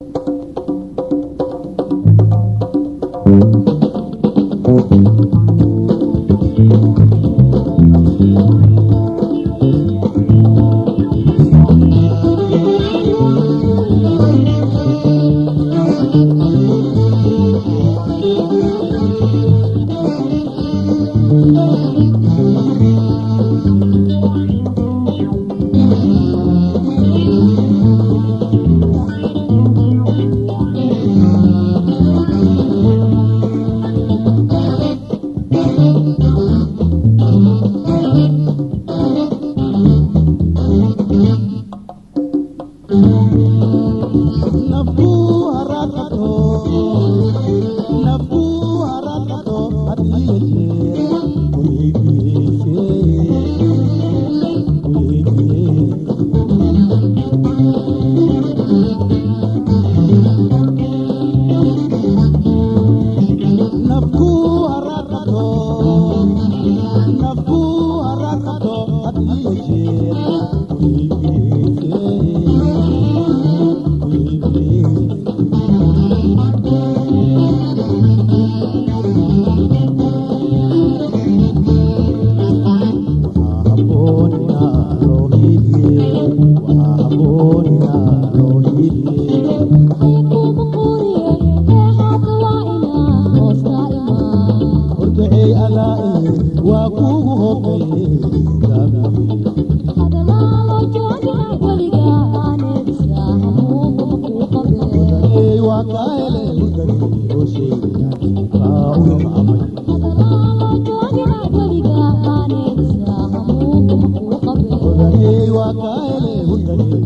you wakaele hundanike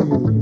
oo sheegaya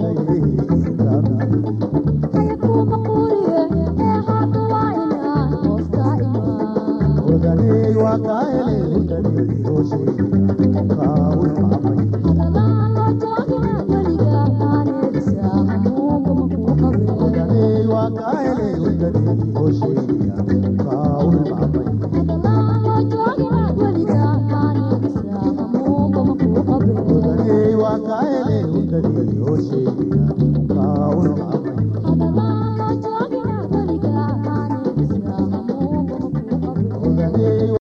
Waka